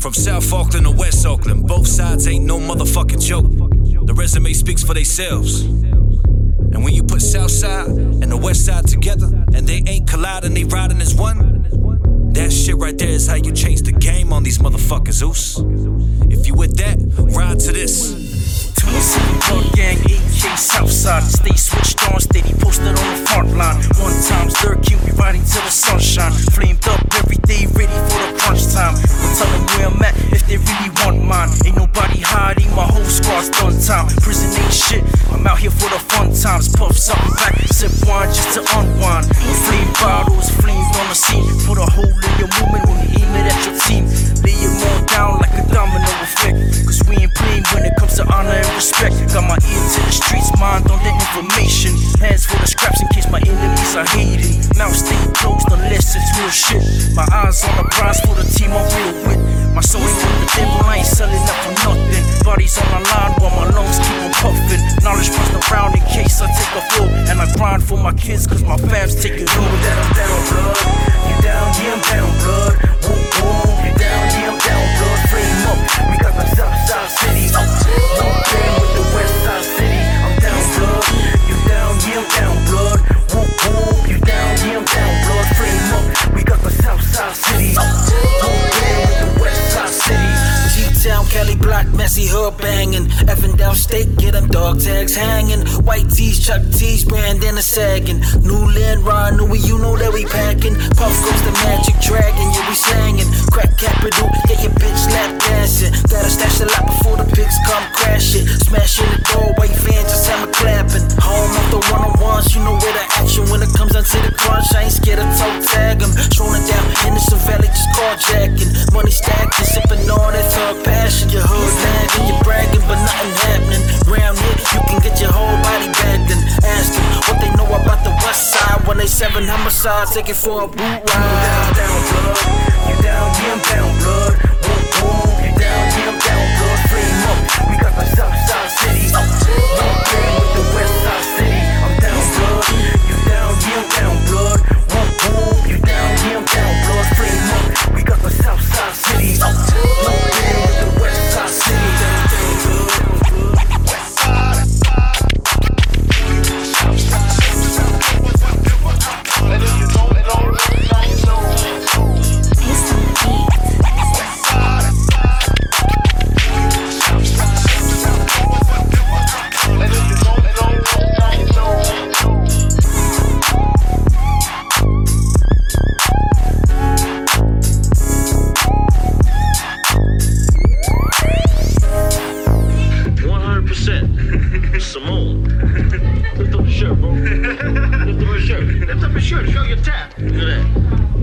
From South Auckland to West Auckland, both sides ain't no motherfucking joke. The resume speaks for themselves. And when you put South Side and the West Side together, and they ain't colliding, they riding as one, that shit right there is how you change the game on these motherfuckers, Oos. If you with that, ride to this. Tennessee Blood Gang, AK Southside. Stay switched on, steady posted on the front line. Time. Prison ain't shit, I'm out here for the fun times. Puff something back, sip wine just to unwind. Flame bottles, flames on the scene. Put a hole in your movement when you aim it at your team. Lay it more down like a domino effect. Cause we ain't playing when it comes to honor and respect. Got my ear to the streets, mind on the information. Hands full of scraps in case my enemies are hating. Mouth stay closed unless it's real shit. My eyes on the prize for the team I'm real with. My soul ain't with the devil, I ain't selling up for nothing. Bodies on the line while my lungs keep on puffing. Knowledge passed around in case I take a fall. And I grind for my kids cause my fam's taking over. Down, down, blood. You down, yeah, I'm down, blood. G-Town, block, messy hood banging. Down state, get them dog tags hanging. White tees, Chuck tees, bandana sagging. New land, Ron, new you know that we packing. Puff goes the magic dragon, yeah, we slanging. Crack capital, get your bitch lap dancing. Gotta stash a lot before the pigs come crash it. Smashing the door, white fans just hammer clapping. Home of the one on ones, you know where the action when it comes down to the seven homicides, take it for a boot ride. down, down. You down, yeah, I'm down, percent. Simone. Lift up your shirt, bro. Lift up your shirt. Lift up your shirt. Show your tap. Look at that.